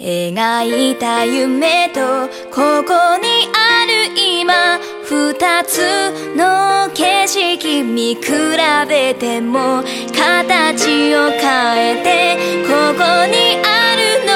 描いた夢とここにある今二つの景色見比べても形を変えてここにあるの